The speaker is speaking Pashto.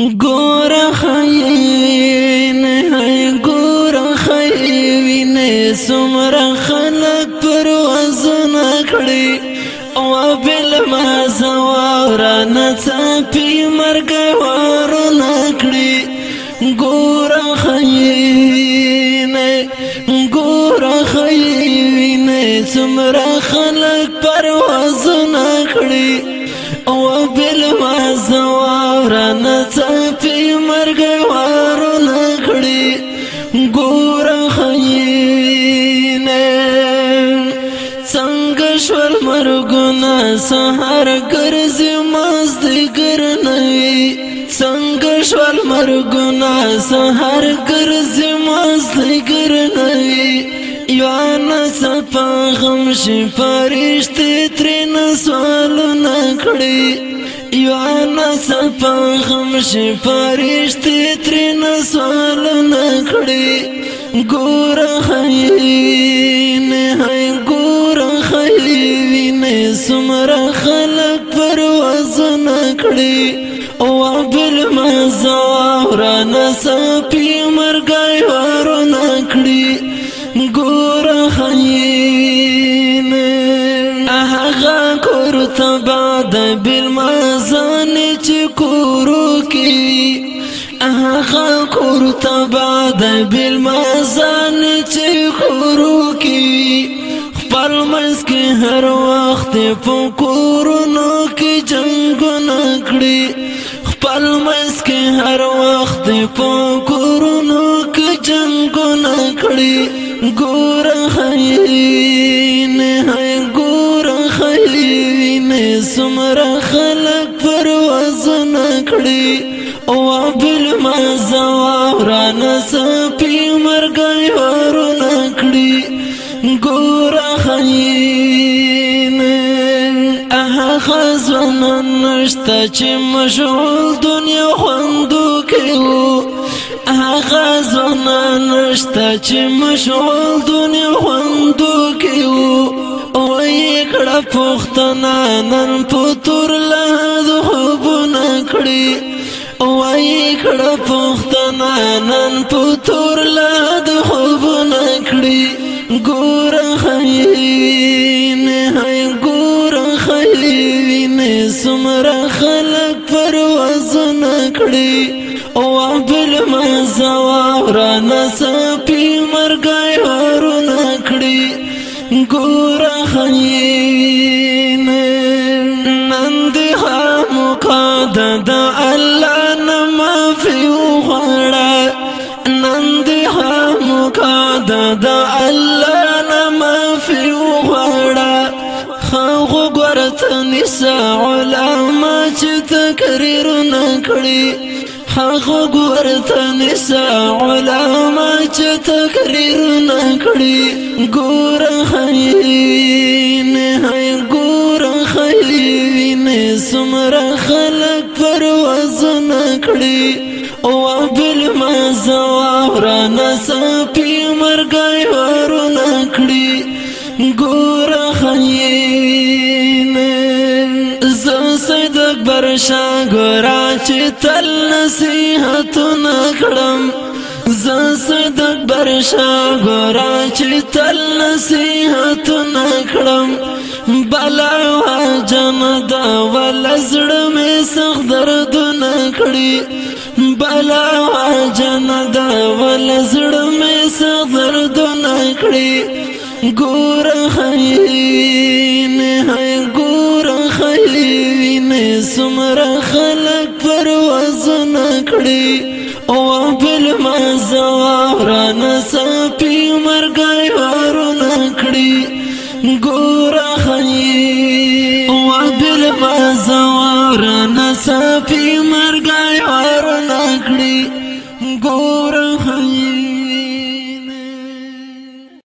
ګور خاين هاي ګور خاين سمر خلق پر وزن کړي او بل ما زوار نه چپی مرګ ور نه کړي ګور خاين ګور خاين سمر خلق پر وزن کړي او بل ناڅاپي مرګ وارو نکړي ګور خینه څنګه شول مرګونه سحر ګرځي مازدګر نوي څنګه شول مرګونه سحر ګرځي مازدګر نوي یوانا سپا غم شي فرشتي ترن سوالو نکړي یو نصفا غمشی پاریشتی تری نسوال نکڑی گور خیین های گور خیین سمر خلق پر وزن کڑی او عبل مزاورا نصفی مرگای وارو نکڑی گور خیین احقا کرتا بعد بالمار بل مزان چې خورو کی خپل منس کې هر وخت په کورونو کې جنگونه کړی خپل منس کې هر وخت په کورونو کې جنگونه کړی ګور خاين هاي ګور خاين سمره خلک پر وزن کړی ګوران سپی مرګي ورونه کړی ګور خاين اها خزن نشته چې مشغول دنیا خوندو کېو اها خزن نشته چې مشغول دنیا خوندو کېو وای کړه پختنا نن پتور له خوب نکړي وای کړه په تور لا د خوب نکړي ګور خاين هاي ګور خاين سمره خلق پر وزن کړي او بل مزوارا نسپی مرګای ورو نکړي ګور خاين نند ها مقدد ته د الله نه مافي وغواړه خو ګورته نساء علما چې تقریر نه کړی خو ګورته نساء علما چې تقریر نه کړی ګور خاين هي ګور خاين سمره خلق پرواز نه کړی او بل مزوار نسپی مرګای ورن کړی ګور خین ز سید اکبر شاه ګور چې تل نصیحت نکړم ز سید اکبر شاه ګور چې تل نصیحت نکړم بلا وا جن دا ولزړ می سخت درد نکړي علاوه جنت ول زړه مې صبر دن کړې ګور خاين هاي ګور خاين سمره خلق پر وزن کړې او بل ما زوار نسپي مرګي ورن کړې ګور خاين او بل ما زوار نسپي